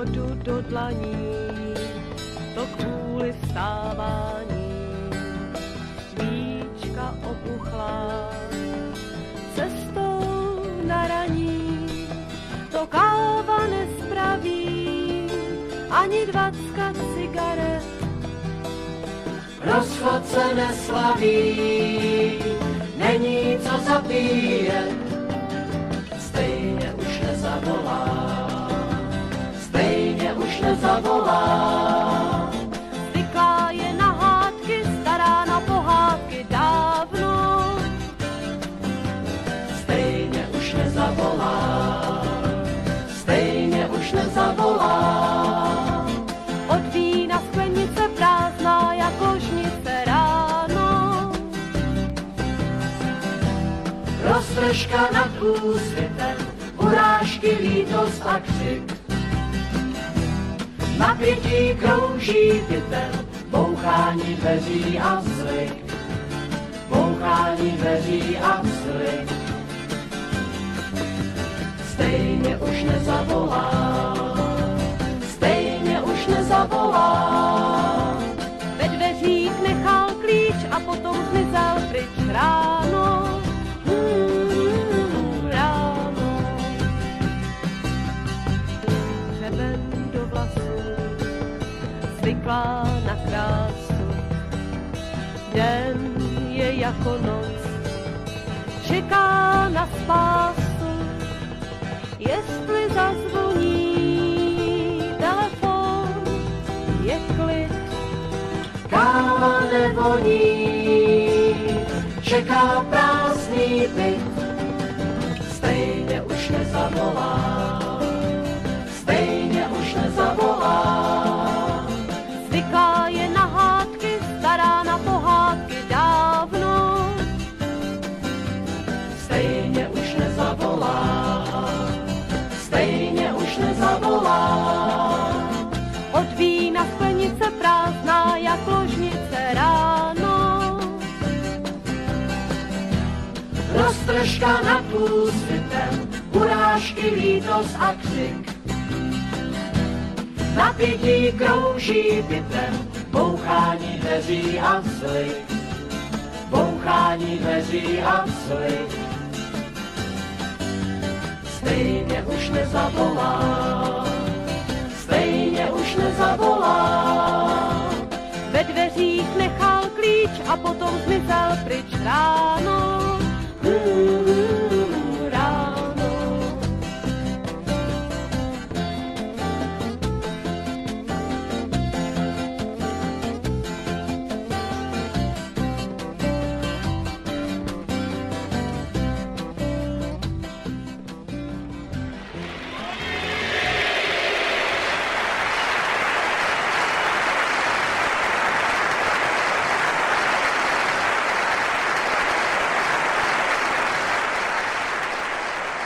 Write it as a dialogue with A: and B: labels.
A: vodu do dlaní, to kvůli vstávání. Víčka opuchlá, cestou na raní, to káva nespraví, ani dvacka cigaret.
B: Rozchod se neslaví, není co zapíjet, už nezavolá.
A: Zvyklá je na hádky, stará na pohádky dávno.
B: Stejně už nezavolá, stejně už nezavolá.
A: Od vína sklenice prázdná jako žnice ráno.
B: Roztržka nad úsvitem, urážky, lítost a křik. Napětí krouží bytem, bouchání dveří a zvyk. Bouchání dveří a zvyk. Stejně už nezavolá, stejně už nezavolá.
A: Ve dveřích nechal klíč a potom zvyklá na krásu. Den je jako noc, čeká na spásu. Jestli zazvoní telefon, je klid.
B: Káva nevoní, čeká prázdný byt. Stejně už nezavolá, Roztržka nad úsvitem, urážky, lítost a křik. Napětí krouží bytem, bouchání dveří a vzlik. Bouchání dveří a vzlik. Stejně už nezavolá, stejně už nezavolá.
A: Ve dveřích nechal klíč a potom zmizel pryč ráno.